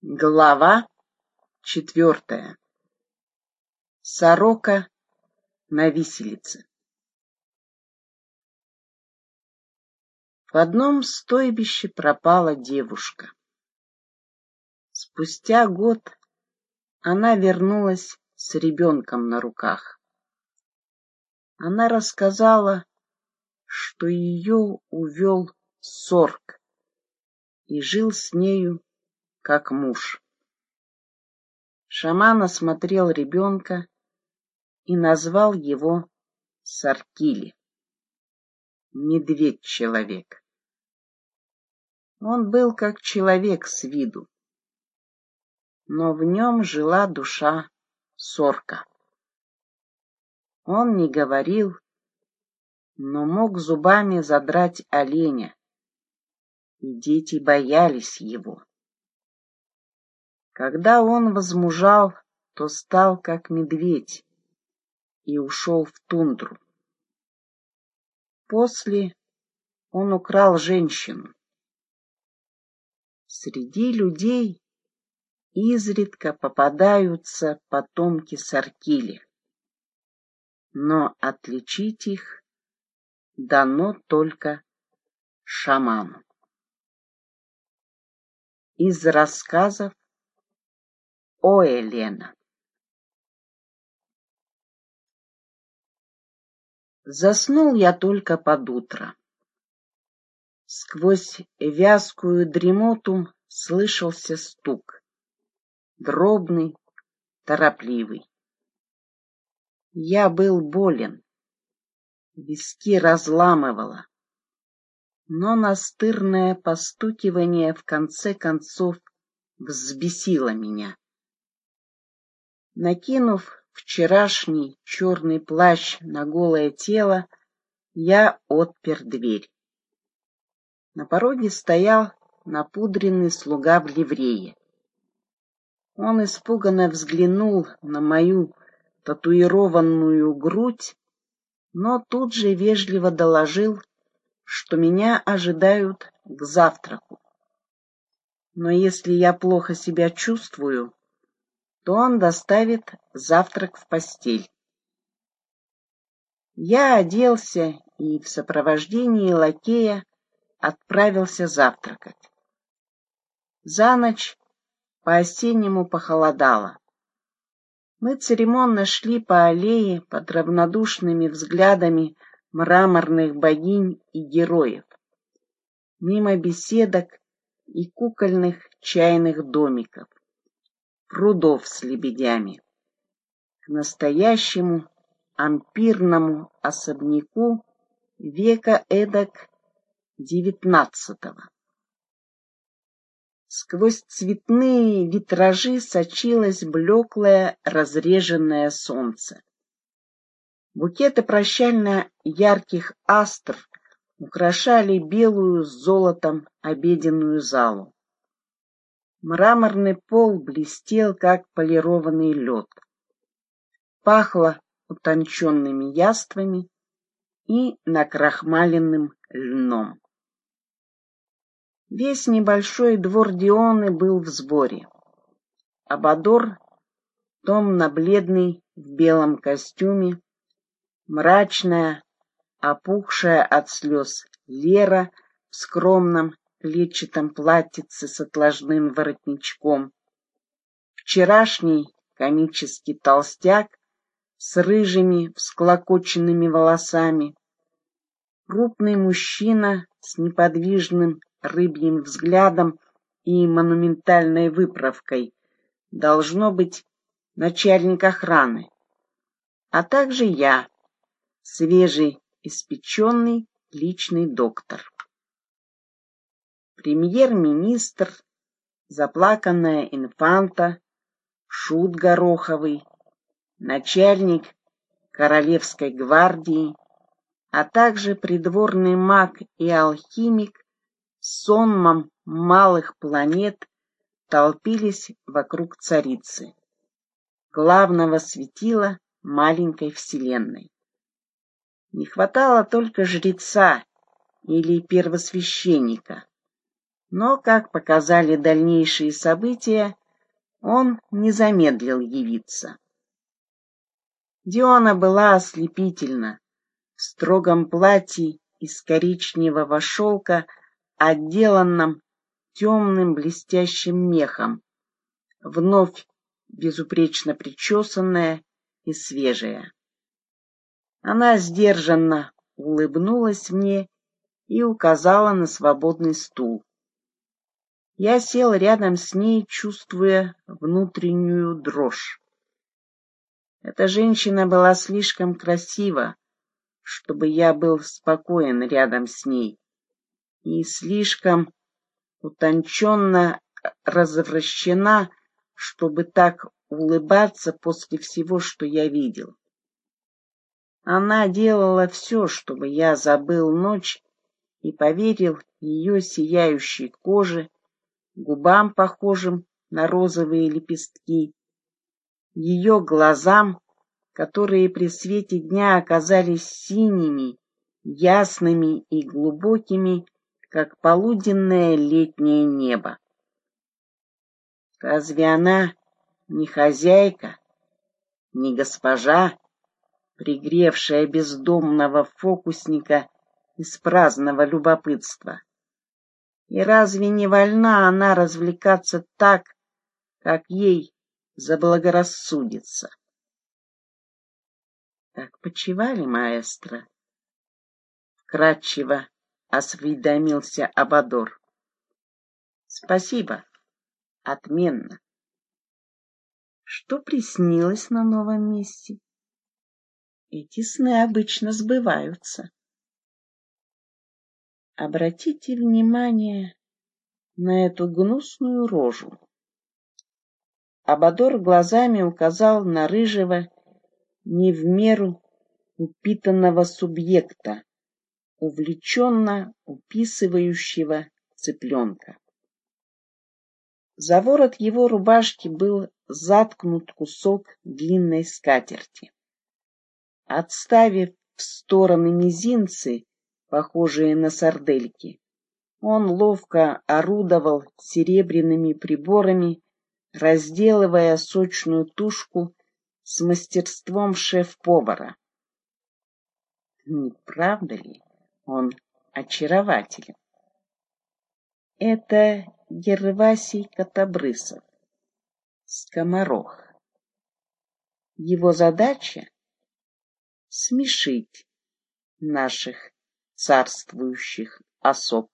Глава четвертая. Сорока на виселице. В одном стойбище пропала девушка. Спустя год она вернулась с ребенком на руках. Она рассказала, что ее увел сорг и жил с нею как муж. Шаман осмотрел ребенка и назвал его Саркили. Медведь-человек. Он был как человек с виду, но в нем жила душа сорка. Он не говорил, но мог зубами задрать оленя, и дети боялись его. Когда он возмужал, то стал как медведь и ушел в тундру. После он украл женщину. Среди людей изредка попадаются потомки Саркили, но отличить их дано только шаману. Из рассказов о, Елена! Заснул я только под утро. Сквозь вязкую дремоту слышался стук. Дробный, торопливый. Я был болен. Виски разламывало. Но настырное постукивание в конце концов взбесило меня. Накинув вчерашний черный плащ на голое тело, я отпер дверь. На пороге стоял напудренный слуга в ливрее. Он испуганно взглянул на мою татуированную грудь, но тут же вежливо доложил, что меня ожидают к завтраку. Но если я плохо себя чувствую, то он доставит завтрак в постель. Я оделся и в сопровождении лакея отправился завтракать. За ночь по-осеннему похолодало. Мы церемонно шли по аллее под равнодушными взглядами мраморных богинь и героев, мимо беседок и кукольных чайных домиков прудов с лебедями. К настоящему ампирному особняку века эдак девятнадцатого. Сквозь цветные витражи сочилось блеклое разреженное солнце. Букеты прощально ярких астр украшали белую с золотом обеденную залу. Мраморный пол блестел, как полированный лед. Пахло утонченными яствами и накрахмаленным льном. Весь небольшой двор Дионы был в сборе. Абадор, томно-бледный в белом костюме, мрачная, опухшая от слез Лера в скромном клетчатом платьице с отложным воротничком. Вчерашний комический толстяк с рыжими всклокоченными волосами. Крупный мужчина с неподвижным рыбьим взглядом и монументальной выправкой. Должно быть начальник охраны. А также я, свежий, испеченный личный доктор премьер-министр, заплаканная инфанта, шут Гороховый, начальник Королевской гвардии, а также придворный маг и алхимик с сонмом малых планет толпились вокруг царицы, главного светила маленькой вселенной. Не хватало только жреца или первосвященника, Но, как показали дальнейшие события, он не замедлил явиться. Диона была ослепительна, в строгом платье из коричневого шелка, отделанном темным блестящим мехом, вновь безупречно причесанная и свежая. Она сдержанно улыбнулась мне и указала на свободный стул. Я сел рядом с ней, чувствуя внутреннюю дрожь. Эта женщина была слишком красива, чтобы я был спокоен рядом с ней, и слишком утонченно развращена, чтобы так улыбаться после всего, что я видел. Она делала все, чтобы я забыл ночь и поверил ее сияющей коже, губам, похожим на розовые лепестки, ее глазам, которые при свете дня оказались синими, ясными и глубокими, как полуденное летнее небо. Разве она не хозяйка, не госпожа, пригревшая бездомного фокусника из праздного любопытства? И разве не вольна она развлекаться так, как ей заблагорассудится? Так почивали, маэстро? Вкратчиво осведомился Абадор. Спасибо. Отменно. Что приснилось на новом месте? Эти сны обычно сбываются. Обратите внимание на эту гнусную рожу. Абадор глазами указал на рыжего, не в меру упитанного субъекта, увлеченно уписывающего цыпленка. За ворот его рубашки был заткнут кусок длинной скатерти. Отставив в стороны мизинцы, похожие на сардельки. Он ловко орудовал серебряными приборами, разделывая сочную тушку с мастерством шеф-повара. Не правда ли он очарователен? Это Гервасий Котобрысов, скоморох. Его задача — смешить наших царствующих особ.